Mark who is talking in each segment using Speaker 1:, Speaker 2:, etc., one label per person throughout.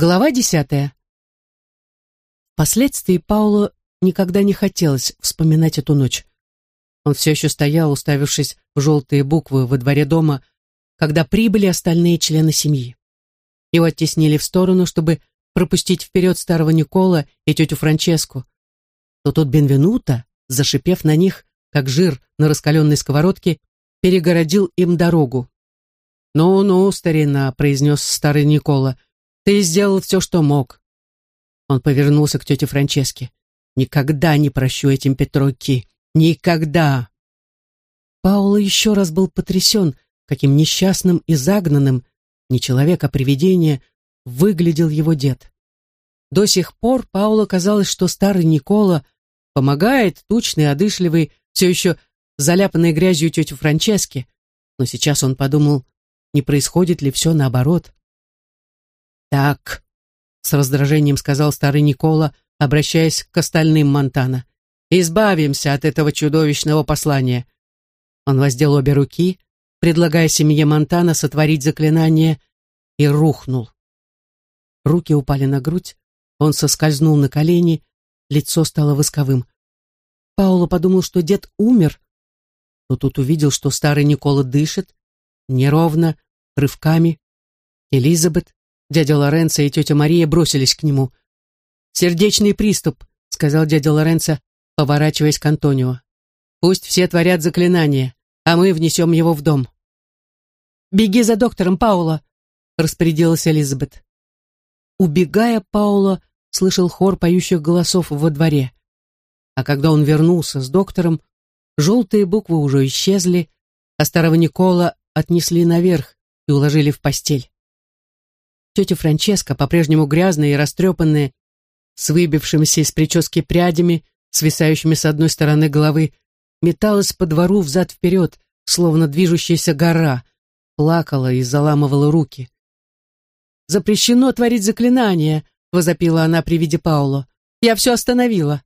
Speaker 1: Глава десятая. Впоследствии Пауло никогда не хотелось вспоминать эту ночь. Он все еще стоял, уставившись в желтые буквы во дворе дома, когда прибыли остальные члены семьи. Его оттеснили в сторону, чтобы пропустить вперед старого Никола и тетю Франческу. Но тут Бенвенуто, зашипев на них, как жир на раскаленной сковородке, перегородил им дорогу. «Ну-ну, старина», — произнес старый Никола, — «ты сделал все, что мог». Он повернулся к тете Франческе. «Никогда не прощу этим Петроки. Никогда!» Пауло еще раз был потрясен, каким несчастным и загнанным, не человек, а привидение, выглядел его дед. До сих пор Пауло казалось, что старый Никола помогает тучный, одышливый, все еще заляпанной грязью тетю Франчески, но сейчас он подумал, не происходит ли все наоборот. «Так», — с раздражением сказал старый Никола, обращаясь к остальным Монтана, «избавимся от этого чудовищного послания». Он воздел обе руки, предлагая семье Монтана сотворить заклинание, и рухнул. Руки упали на грудь, он соскользнул на колени, лицо стало восковым. Пауло подумал, что дед умер, но тут увидел, что старый Никола дышит, неровно, рывками. Элизабет, дядя Лоренцо и тетя Мария бросились к нему. «Сердечный приступ», — сказал дядя Лоренцо, поворачиваясь к Антонио. «Пусть все творят заклинание, а мы внесем его в дом». «Беги за доктором, Паула», — распорядилась Элизабет. Убегая, Паула слышал хор поющих голосов во дворе. А когда он вернулся с доктором, желтые буквы уже исчезли, а старого Никола отнесли наверх и уложили в постель. Тетя Франческа, по-прежнему грязная и растрепанная, с выбившимися из прически прядями, свисающими с одной стороны головы, металась по двору взад-вперед, словно движущаяся гора, плакала и заламывала руки. «Запрещено творить заклинания!» — возопила она при виде Пауло. «Я все остановила!»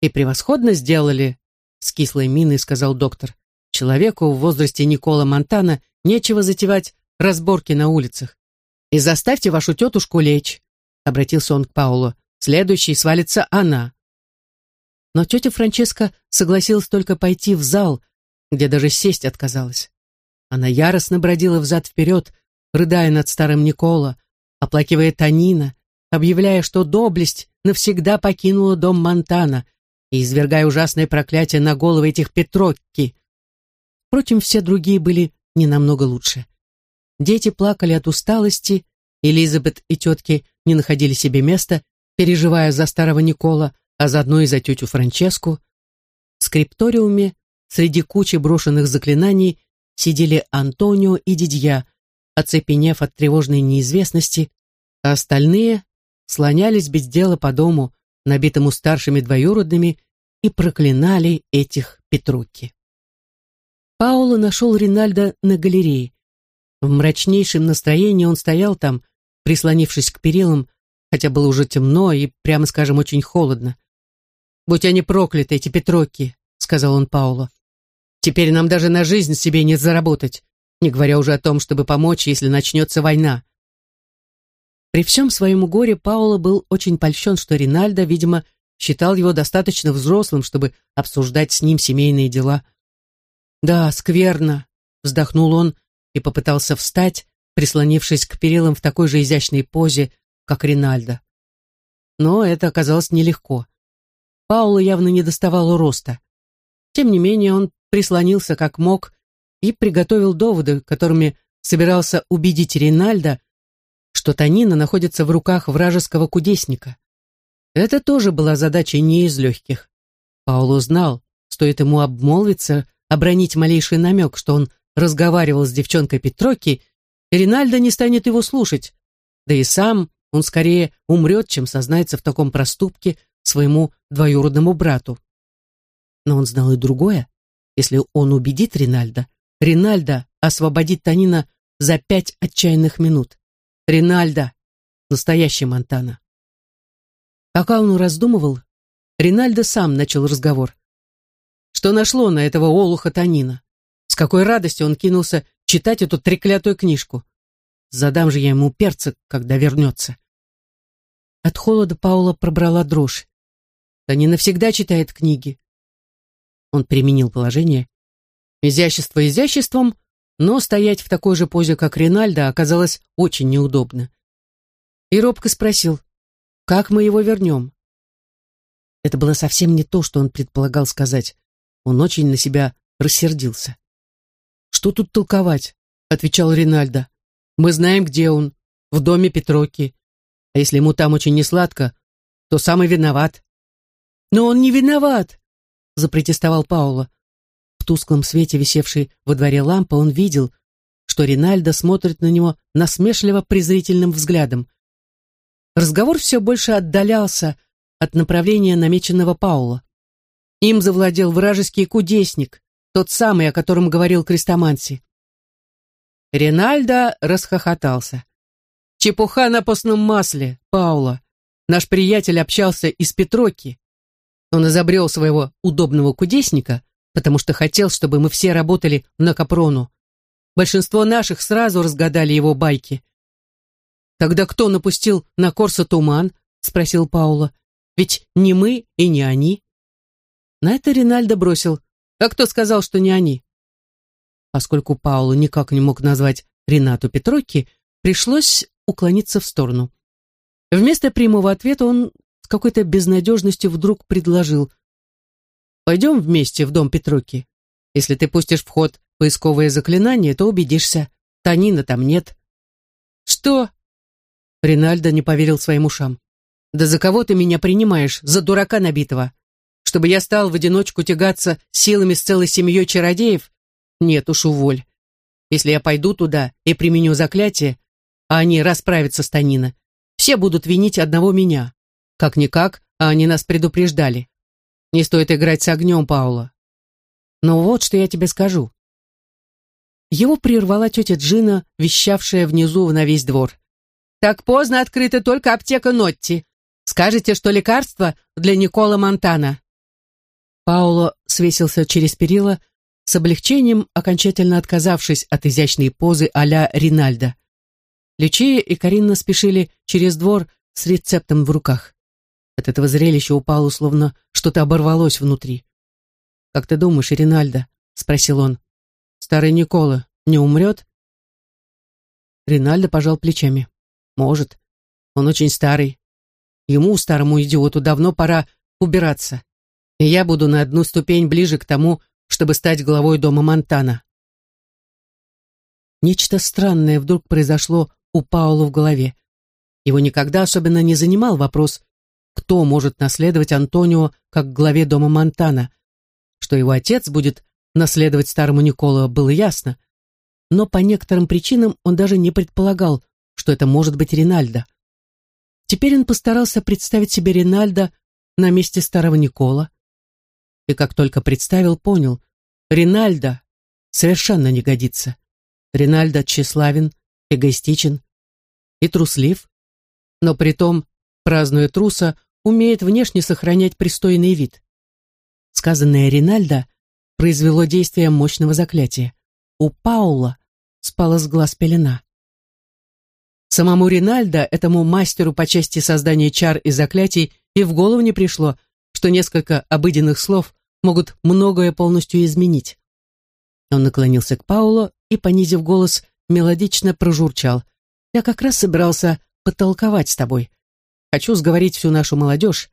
Speaker 1: «И превосходно сделали!» — с кислой миной сказал доктор. Человеку в возрасте Никола Монтана нечего затевать разборки на улицах. «И заставьте вашу тетушку лечь», — обратился он к Паулу. «Следующей свалится она». Но тетя Франческа согласилась только пойти в зал, где даже сесть отказалась. Она яростно бродила взад-вперед, рыдая над старым Никола, оплакивая Танина, объявляя, что доблесть навсегда покинула дом Монтана и извергая ужасное проклятие на головы этих Петрокки, Впрочем, все другие были не намного лучше. Дети плакали от усталости, Элизабет и тетки не находили себе места, переживая за старого Никола, а заодно и за тетю Франческу. В скрипториуме среди кучи брошенных заклинаний сидели Антонио и Дидья, оцепенев от тревожной неизвестности, а остальные слонялись без дела по дому, набитому старшими двоюродными, и проклинали этих Петруки. Пауло нашел Ринальда на галерее. В мрачнейшем настроении он стоял там, прислонившись к перилам, хотя было уже темно и, прямо скажем, очень холодно. «Будь они прокляты, эти Петроки», — сказал он Пауло. «Теперь нам даже на жизнь себе не заработать, не говоря уже о том, чтобы помочь, если начнется война». При всем своем горе Пауло был очень польщен, что Ринальдо, видимо, считал его достаточно взрослым, чтобы обсуждать с ним семейные дела. «Да, скверно», — вздохнул он и попытался встать, прислонившись к перилам в такой же изящной позе, как Ринальдо. Но это оказалось нелегко. Пауло явно не доставало роста. Тем не менее, он прислонился как мог и приготовил доводы, которыми собирался убедить Ринальдо, что Танина находится в руках вражеского кудесника. Это тоже была задача не из легких. Пауло знал, стоит ему обмолвиться, обронить малейший намек, что он разговаривал с девчонкой Петроки, Ринальдо не станет его слушать, да и сам он скорее умрет, чем сознается в таком проступке своему двоюродному брату. Но он знал и другое. Если он убедит Ринальдо, Ринальдо освободит Танина за пять отчаянных минут. Ринальдо, настоящий Монтана. Пока он раздумывал, Ринальдо сам начал разговор что нашло на этого олуха Танина. Какой радостью он кинулся читать эту треклятую книжку. Задам же я ему перца, когда вернется. От холода Паула пробрала дрожь. Они навсегда читает книги. Он применил положение. Изящество изяществом, но стоять в такой же позе, как Ринальдо, оказалось очень неудобно. И робко спросил, как мы его вернем? Это было совсем не то, что он предполагал сказать. Он очень на себя рассердился. «Что тут толковать?» — отвечал Ринальдо. «Мы знаем, где он, в доме Петроки. А если ему там очень несладко, то сам и виноват». «Но он не виноват!» — запротестовал Паула. В тусклом свете, висевшей во дворе лампы, он видел, что Ринальдо смотрит на него насмешливо-презрительным взглядом. Разговор все больше отдалялся от направления намеченного Паула. Им завладел вражеский кудесник, тот самый, о котором говорил Крестоманси. Ринальдо расхохотался. «Чепуха на постном масле, Паула. Наш приятель общался из Петроки. Он изобрел своего удобного кудесника, потому что хотел, чтобы мы все работали на Капрону. Большинство наших сразу разгадали его байки. «Тогда кто напустил на Корсо туман?» — спросил Паула. «Ведь не мы и не они». На это Ринальдо бросил. «А кто сказал, что не они?» Поскольку Паула никак не мог назвать Ренату Петрокки, пришлось уклониться в сторону. Вместо прямого ответа он с какой-то безнадежностью вдруг предложил. «Пойдем вместе в дом Петроки. Если ты пустишь в ход поисковое заклинание, то убедишься, Танина там нет». «Что?» Ринальдо не поверил своим ушам. «Да за кого ты меня принимаешь? За дурака набитого? Чтобы я стал в одиночку тягаться силами с целой семьей чародеев? Нет уж, уволь. Если я пойду туда и применю заклятие, а они расправятся с Танина, все будут винить одного меня. Как-никак, а они нас предупреждали. Не стоит играть с огнем, Паула. Но вот что я тебе скажу. Его прервала тетя Джина, вещавшая внизу на весь двор. «Так поздно открыта только аптека Нотти. Скажете, что лекарство для Никола Монтана?» Пауло свесился через перила, с облегчением окончательно отказавшись от изящной позы а-ля Ринальдо. Лючия и Каринна спешили через двор с рецептом в руках. От этого зрелища у Паулу словно что-то оборвалось внутри. «Как ты думаешь, Ринальдо?» — спросил он. «Старый Никола не умрет?» Ринальдо пожал плечами. «Может. Он очень старый. Ему, старому идиоту, давно пора убираться. И я буду на одну ступень ближе к тому, чтобы стать главой дома Монтана». Нечто странное вдруг произошло у Паула в голове. Его никогда особенно не занимал вопрос, кто может наследовать Антонио как главе дома Монтана. Что его отец будет наследовать старому Николо, было ясно. Но по некоторым причинам он даже не предполагал, что это может быть Ринальдо. Теперь он постарался представить себе Ринальдо на месте старого Никола. И как только представил, понял, Ринальдо совершенно не годится. Ринальдо тщеславен, эгоистичен и труслив, но при том, празднуя труса, умеет внешне сохранять пристойный вид. Сказанное Ринальдо произвело действие мощного заклятия. У Паула спала с глаз пелена. Самому Ринальдо, этому мастеру по части создания чар и заклятий, и в голову не пришло, что несколько обыденных слов могут многое полностью изменить. Он наклонился к Паулу и, понизив голос, мелодично прожурчал. «Я как раз собирался потолковать с тобой. Хочу сговорить всю нашу молодежь.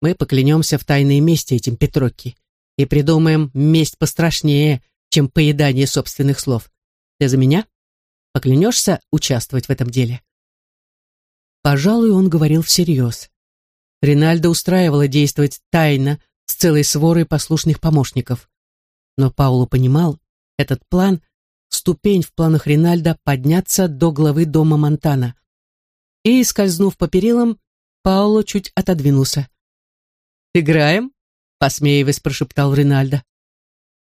Speaker 1: Мы поклянемся в тайной мести этим Петрокки и придумаем месть пострашнее, чем поедание собственных слов. Ты за меня? Поклянешься участвовать в этом деле?» Пожалуй, он говорил всерьез. Ринальдо устраивало действовать тайно, с целой сворой послушных помощников. Но Пауло понимал, этот план — ступень в планах Ринальдо подняться до главы дома Монтана. И, скользнув по перилам, Пауло чуть отодвинулся. «Играем?» — посмеиваясь, прошептал Ринальдо.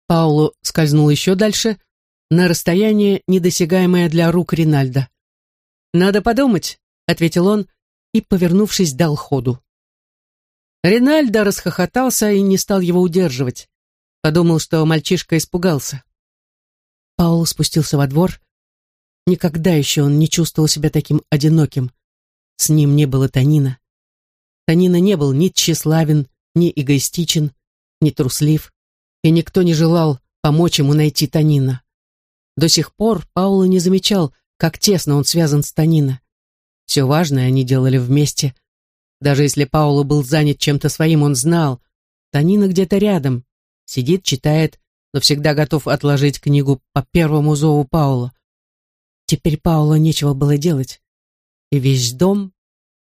Speaker 1: Пауло скользнул еще дальше, на расстояние, недосягаемое для рук Ринальдо. «Надо подумать», — ответил он и, повернувшись, дал ходу. Ринальдо расхохотался и не стал его удерживать. Подумал, что мальчишка испугался. Паул спустился во двор. Никогда еще он не чувствовал себя таким одиноким. С ним не было Танина, Танина не был ни тщеславен, ни эгоистичен, ни труслив, и никто не желал помочь ему найти Танина. До сих пор Паула не замечал, как тесно он связан с Танина. Все важное они делали вместе. Даже если Паула был занят чем-то своим, он знал, Танина где-то рядом, сидит, читает, но всегда готов отложить книгу по первому зову Паула. Теперь Паула нечего было делать, и весь дом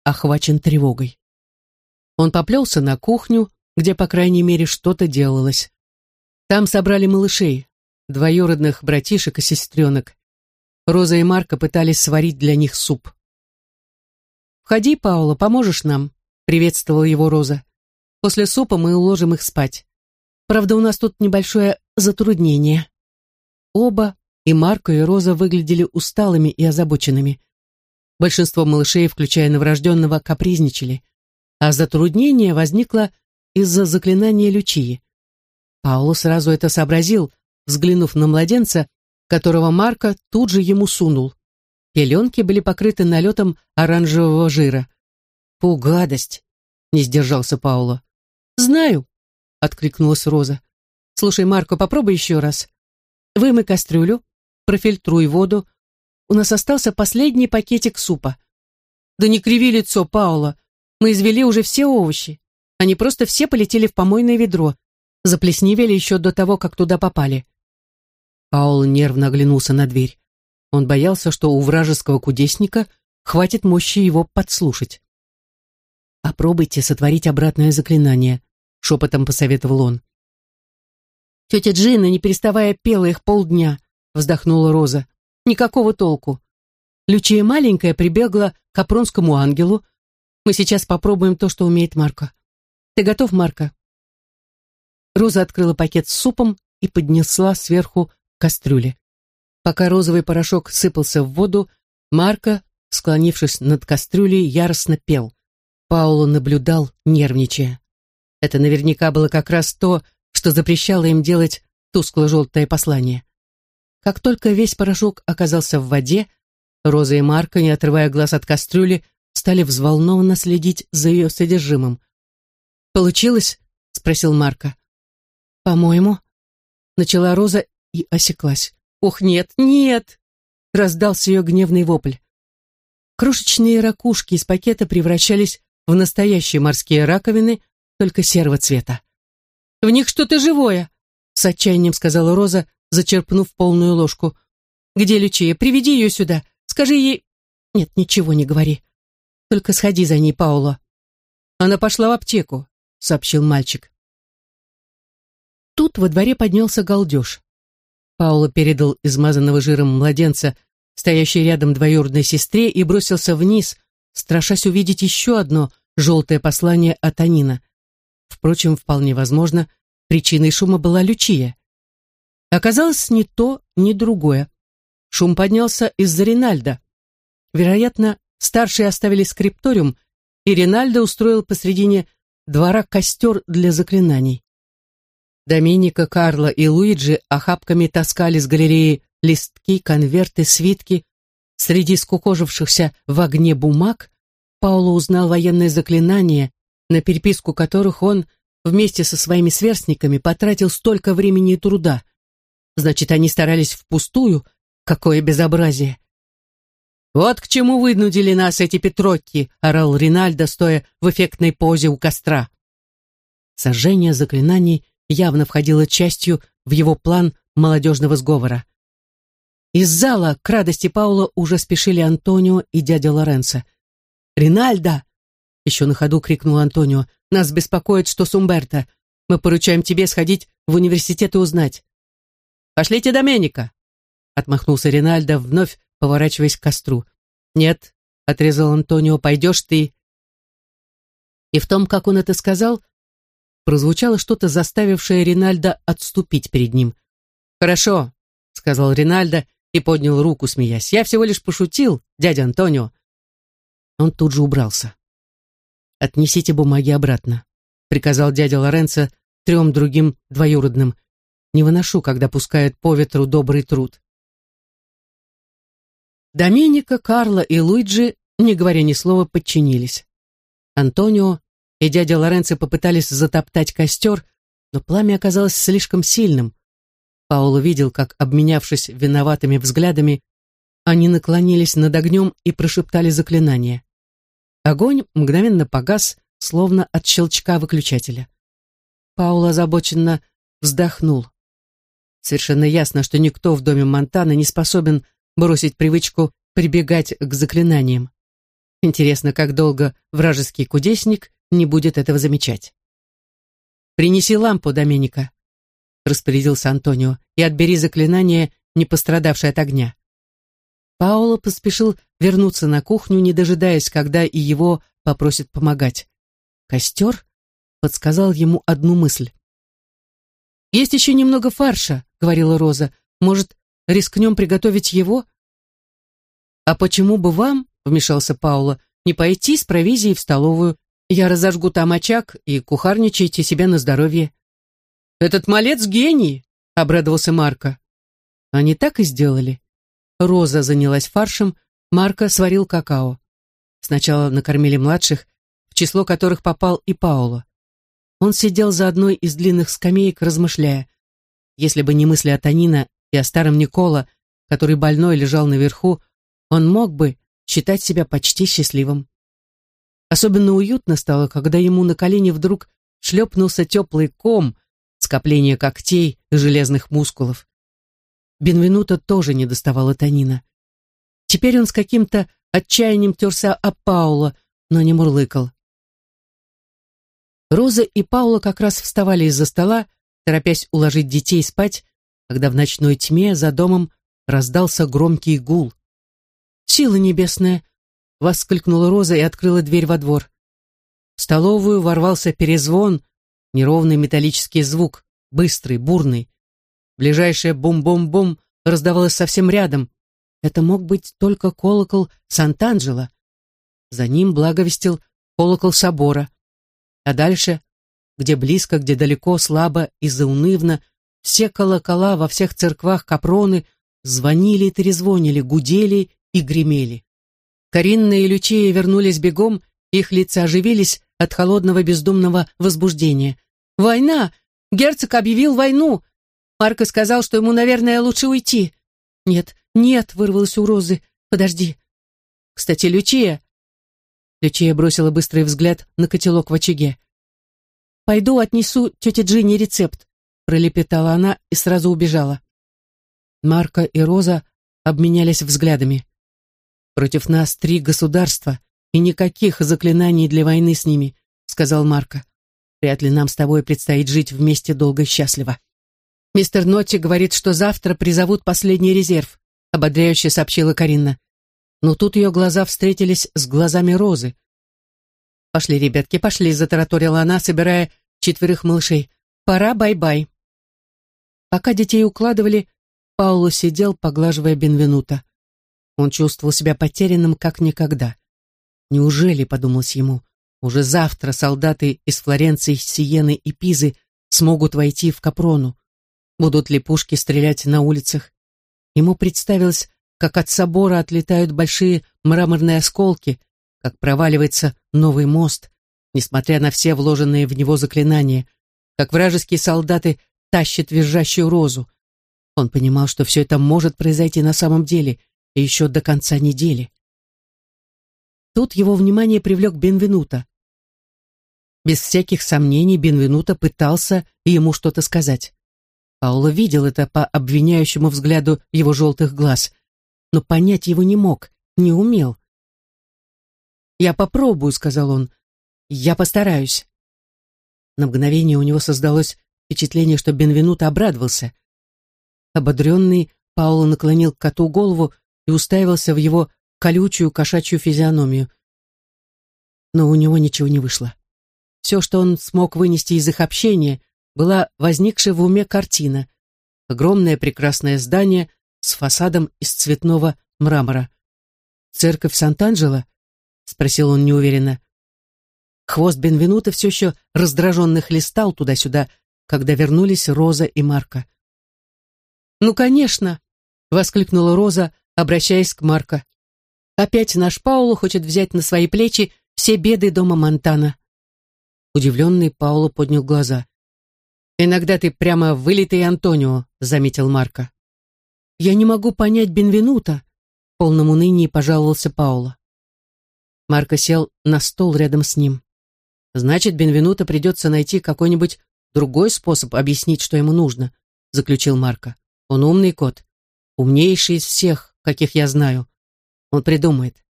Speaker 1: охвачен тревогой. Он поплелся на кухню, где, по крайней мере, что-то делалось. Там собрали малышей, двоюродных братишек и сестренок. Роза и Марка пытались сварить для них суп. «Входи, Паула, поможешь нам?» — приветствовала его Роза. «После супа мы уложим их спать. Правда, у нас тут небольшое затруднение». Оба, и Марко, и Роза, выглядели усталыми и озабоченными. Большинство малышей, включая новорожденного, капризничали, а затруднение возникло из-за заклинания Лючии. Пауло сразу это сообразил, взглянув на младенца, которого Марко тут же ему сунул. Пеленки были покрыты налетом оранжевого жира. «Фу, гадость!» — не сдержался Пауло. «Знаю», — откликнулась Роза. «Слушай, Марко, попробуй еще раз. Вымой кастрюлю, профильтруй воду. У нас остался последний пакетик супа». «Да не криви лицо, Паула. Мы извели уже все овощи. Они просто все полетели в помойное ведро. Заплесневели еще до того, как туда попали». Паул нервно оглянулся на дверь. Он боялся, что у вражеского кудесника хватит мощи его подслушать. «Попробуйте сотворить обратное заклинание», — шепотом посоветовал он. «Тетя Джина, не переставая, пела их полдня», — вздохнула Роза. «Никакого толку. Лючия маленькая прибегла к Апронскому ангелу. Мы сейчас попробуем то, что умеет Марко. Ты готов, Марко?» Роза открыла пакет с супом и поднесла сверху кастрюле. Пока розовый порошок сыпался в воду, Марко, склонившись над кастрюлей, яростно пел. Пауло наблюдал, нервничая. Это наверняка было как раз то, что запрещало им делать тускло-желтое послание. Как только весь порошок оказался в воде, Роза и Марко, не отрывая глаз от кастрюли, стали взволнованно следить за ее содержимым. «Получилось?» — спросил Марко. «По-моему», — начала Роза и осеклась. «Ох, нет, нет!» — раздался ее гневный вопль. Крошечные ракушки из пакета превращались в настоящие морские раковины, только серого цвета. «В них что-то живое!» — с отчаянием сказала Роза, зачерпнув полную ложку. «Где Лючия? Приведи ее сюда. Скажи ей...» «Нет, ничего не говори. Только сходи за ней, Пауло». «Она пошла в аптеку», — сообщил мальчик. Тут во дворе поднялся галдеж. Пауло передал измазанного жиром младенца, стоящей рядом двоюродной сестре, и бросился вниз, страшась увидеть еще одно желтое послание от Анина. Впрочем, вполне возможно, причиной шума была Лючия. Оказалось, ни то, ни другое. Шум поднялся из-за Ринальда. Вероятно, старшие оставили скрипториум, и Ринальдо устроил посредине двора костер для заклинаний. Доминика, Карло и Луиджи охапками таскали с галереи листки, конверты, свитки. Среди скукожившихся в огне бумаг Пауло узнал военные заклинания, на переписку которых он вместе со своими сверстниками потратил столько времени и труда. Значит, они старались впустую? Какое безобразие! «Вот к чему вынудили нас эти петрокки!» — орал Ринальдо, стоя в эффектной позе у костра. Сожжение заклинаний явно входило частью в его план молодежного сговора. Из зала к радости Паула уже спешили Антонио и дядя Лоренцо. «Ринальдо!» — еще на ходу крикнул Антонио. «Нас беспокоит, что с Умберто. Мы поручаем тебе сходить в университет и узнать». «Пошлите Доменика!» — отмахнулся Ринальдо, вновь поворачиваясь к костру. «Нет», — отрезал Антонио, — «пойдешь ты». И в том, как он это сказал, прозвучало что-то, заставившее Ринальда отступить перед ним. «Хорошо», — сказал Ринальдо и поднял руку, смеясь. «Я всего лишь пошутил, дядя Антонио». Он тут же убрался. «Отнесите бумаги обратно», — приказал дядя Лоренцо трем другим двоюродным. «Не выношу, когда пускают по ветру добрый труд». Доминика, Карло и Луиджи, не говоря ни слова, подчинились. Антонио и дядя Лоренцо попытались затоптать костер, но пламя оказалось слишком сильным. Пауло видел, как, обменявшись виноватыми взглядами, они наклонились над огнем и прошептали заклинание. Огонь мгновенно погас, словно от щелчка выключателя. Пауло озабоченно вздохнул. Совершенно ясно, что никто в доме Монтана не способен бросить привычку прибегать к заклинаниям. Интересно, как долго вражеский кудесник не будет этого замечать. «Принеси лампу, Доменика», — распорядился Антонио, «и отбери заклинание, не пострадавшее от огня». Пауло поспешил вернуться на кухню, не дожидаясь, когда и его попросят помогать. Костер подсказал ему одну мысль. «Есть еще немного фарша», — говорила Роза. «Может, рискнем приготовить его?» «А почему бы вам, — вмешался Паула, — не пойти с провизией в столовую? Я разожгу там очаг и кухарничайте себя на здоровье». «Этот малец гений!» — обрадовался Марко. Они так и сделали. Роза занялась фаршем, Марко сварил какао. Сначала накормили младших, в число которых попал и Пауло. Он сидел за одной из длинных скамеек, размышляя. Если бы не мысли о Танина и о старом Никола, который больной лежал наверху, он мог бы считать себя почти счастливым. Особенно уютно стало, когда ему на колени вдруг шлепнулся теплый ком, скопление когтей и железных мускулов. Бенвенуто тоже не доставало Танина. Теперь он с каким-то отчаянием терся о Паула, но не мурлыкал. Роза и Паула как раз вставали из-за стола, торопясь уложить детей спать, когда в ночной тьме за домом раздался громкий гул. «Сила небесная!» — воскликнула Роза и открыла дверь во двор. В столовую ворвался перезвон, неровный металлический звук, быстрый, бурный. Ближайшее бум-бум-бум раздавалось совсем рядом. Это мог быть только колокол Сант'Анджело. За ним благовестил колокол собора. А дальше, где близко, где далеко, слабо и заунывно, все колокола во всех церквах Капроны звонили и трезвонили, гудели и гремели. Каринна и Лючия вернулись бегом, их лица оживились от холодного бездумного возбуждения. «Война! Герцог объявил войну! Марко сказал, что ему, наверное, лучше уйти!» «Нет, нет!» — вырвалось у Розы. «Подожди!» «Кстати, Лючия, Лючия бросила быстрый взгляд на котелок в очаге. «Пойду отнесу тете Джинни рецепт», — пролепетала она и сразу убежала. Марка и Роза обменялись взглядами. «Против нас три государства и никаких заклинаний для войны с ними», — сказал Марка. «Вряд ли нам с тобой предстоит жить вместе долго и счастливо». «Мистер Нотти говорит, что завтра призовут последний резерв», — ободряюще сообщила Каринна но тут ее глаза встретились с глазами Розы. «Пошли, ребятки, пошли», — затараторила она, собирая четверых малышей. «Пора, бай-бай». Пока детей укладывали, Пауло сидел, поглаживая Бенвенута. Он чувствовал себя потерянным, как никогда. «Неужели, — подумалось ему, — уже завтра солдаты из Флоренции, Сиены и Пизы смогут войти в Капрону? Будут ли пушки стрелять на улицах?» Ему представилось, как от собора отлетают большие мраморные осколки, как проваливается новый мост, несмотря на все вложенные в него заклинания, как вражеские солдаты тащат визжащую розу. Он понимал, что все это может произойти на самом деле еще до конца недели. Тут его внимание привлек Бенвенута. Без всяких сомнений Бенвенута пытался ему что-то сказать. Пауло видел это по обвиняющему взгляду его желтых глаз но понять его не мог, не умел. «Я попробую», — сказал он. «Я постараюсь». На мгновение у него создалось впечатление, что Бенвенут обрадовался. Ободренный, Пауло наклонил к коту голову и уставился в его колючую кошачью физиономию. Но у него ничего не вышло. Все, что он смог вынести из их общения, была возникшая в уме картина. Огромное прекрасное здание с фасадом из цветного мрамора. «Церковь Сант-Анджело?» — спросил он неуверенно. Хвост Бенвенута все еще раздраженно хлестал туда-сюда, когда вернулись Роза и Марка. «Ну, конечно!» — воскликнула Роза, обращаясь к Марко. «Опять наш Пауло хочет взять на свои плечи все беды дома Монтана». Удивленный Пауло поднял глаза. «Иногда ты прямо вылитый Антонио», — заметил Марко. «Я не могу понять Бенвенута», — в полном унынии пожаловался Пауло. Марко сел на стол рядом с ним. «Значит, Бенвенуто придется найти какой-нибудь другой способ объяснить, что ему нужно», — заключил Марко. «Он умный кот, умнейший из всех, каких я знаю. Он придумает».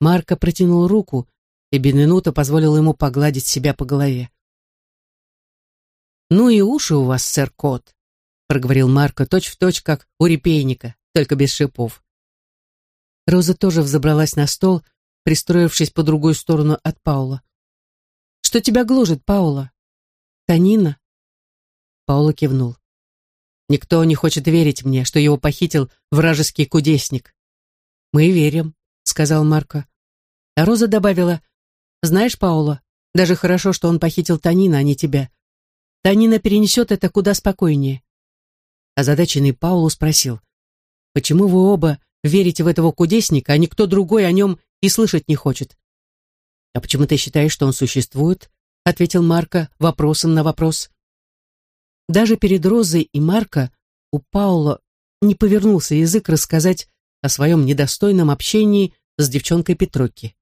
Speaker 1: Марко протянул руку, и Бенвенуто позволил ему погладить себя по голове. «Ну и уши у вас, сэр Кот», — проговорил Марко, точь-в-точь, как у репейника, только без шипов. Роза тоже взобралась на стол, пристроившись по другую сторону от Паула. «Что тебя гложет, Паула? Танина?» Паула кивнул. «Никто не хочет верить мне, что его похитил вражеский кудесник». «Мы верим», — сказал Марко. А Роза добавила, «Знаешь, Паула, даже хорошо, что он похитил Танина, а не тебя. Танина перенесет это куда спокойнее. Озадаченный Паулу спросил, «Почему вы оба верите в этого кудесника, а никто другой о нем и слышать не хочет?» «А почему ты считаешь, что он существует?» ответил Марко вопросом на вопрос. Даже перед Розой и Марко у Паула не повернулся язык рассказать о своем недостойном общении с девчонкой Петрокки.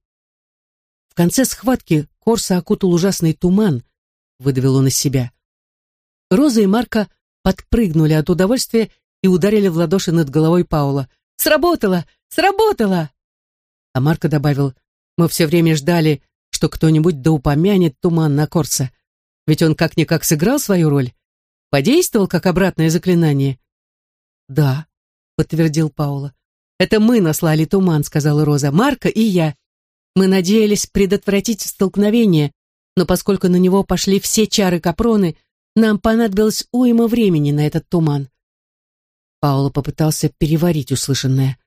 Speaker 1: В конце схватки Корса окутал ужасный туман, выдавил он из себя. Роза и Марко подпрыгнули от удовольствия и ударили в ладоши над головой Паула. «Сработало! Сработало!» А Марко добавил, «Мы все время ждали, что кто-нибудь да упомянет туман на Корса. Ведь он как-никак сыграл свою роль. Подействовал как обратное заклинание». «Да», — подтвердил Паула. «Это мы наслали туман», — сказала Роза. «Марко и я. Мы надеялись предотвратить столкновение, но поскольку на него пошли все чары Капроны, нам понадобилось уйма времени на этот туман. Пауло попытался переварить услышанное.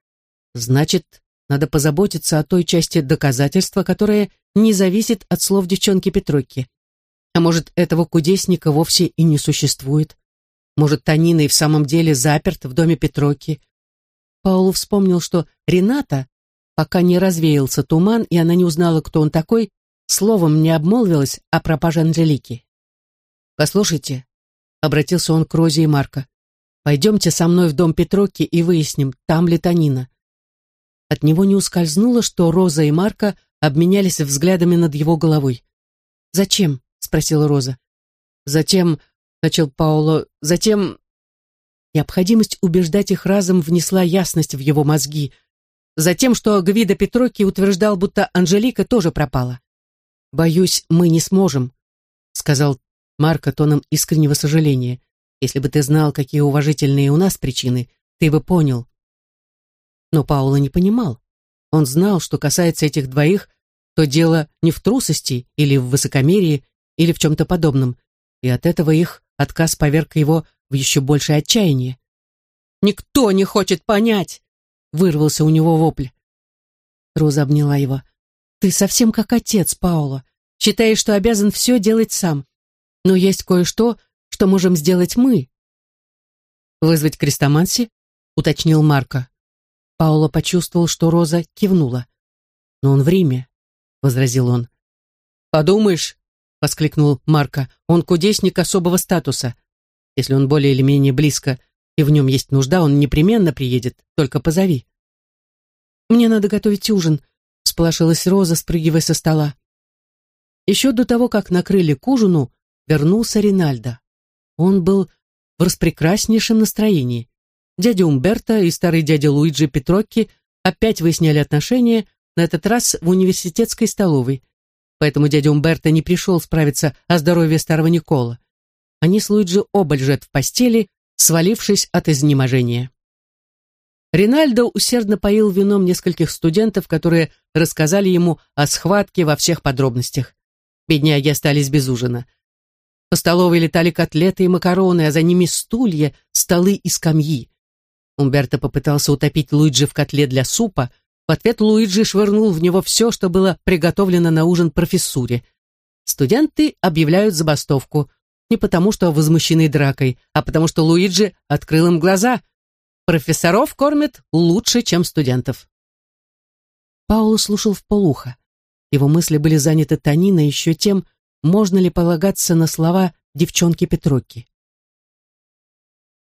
Speaker 1: Значит, надо позаботиться о той части доказательства, которая не зависит от слов девчонки Петройки. А может, этого кудесника вовсе и не существует? Может, Танина и в самом деле заперт в доме Петройки? Пауло вспомнил, что Рената, пока не развеялся туман, и она не узнала, кто он такой, словом не обмолвилась о пропаже Анжелики. «Послушайте», — обратился он к Розе и Марко, «пойдемте со мной в дом Петроки и выясним, там ли Танина». От него не ускользнуло, что Роза и Марко обменялись взглядами над его головой. «Зачем?» — спросила Роза. «Затем», — начал Пауло, — «затем...» Необходимость убеждать их разом внесла ясность в его мозги. Затем, что Гвида Петроки утверждал, будто Анжелика тоже пропала. «Боюсь, мы не сможем», — сказал Марка тоном искреннего сожаления. «Если бы ты знал, какие уважительные у нас причины, ты бы понял». Но Паула не понимал. Он знал, что касается этих двоих, то дело не в трусости или в высокомерии или в чем-то подобном, и от этого их отказ поверг его в еще большее отчаяние. «Никто не хочет понять!» — вырвался у него вопль. Роза обняла его. «Ты совсем как отец, Паула. Считаешь, что обязан все делать сам но есть кое-что, что можем сделать мы». «Вызвать крестоманси?» — уточнил Марко. Пауло почувствовал, что Роза кивнула. «Но он в Риме», — возразил он. «Подумаешь», — воскликнул Марко, — «он кудесник особого статуса. Если он более или менее близко, и в нем есть нужда, он непременно приедет, только позови». «Мне надо готовить ужин», — сполошилась Роза, спрыгивая со стола. Еще до того, как накрыли к ужину, вернулся Ринальдо. Он был в распрекраснейшем настроении. Дядя Умберто и старый дядя Луиджи Петрокки опять выясняли отношения, на этот раз в университетской столовой. Поэтому дядя Умберто не пришел справиться о здоровье старого Никола. Они с Луиджи оба лежат в постели, свалившись от изнеможения. Ринальдо усердно поил вином нескольких студентов, которые рассказали ему о схватке во всех подробностях. Бедняги остались без ужина. По столовой летали котлеты и макароны, а за ними стулья, столы и скамьи. Умберто попытался утопить Луиджи в котле для супа. В ответ Луиджи швырнул в него все, что было приготовлено на ужин профессуре. Студенты объявляют забастовку. Не потому, что возмущены дракой, а потому, что Луиджи открыл им глаза. Профессоров кормят лучше, чем студентов. Пауло слушал в полухо. Его мысли были заняты Танина еще тем, можно ли полагаться на слова девчонки Петрокки.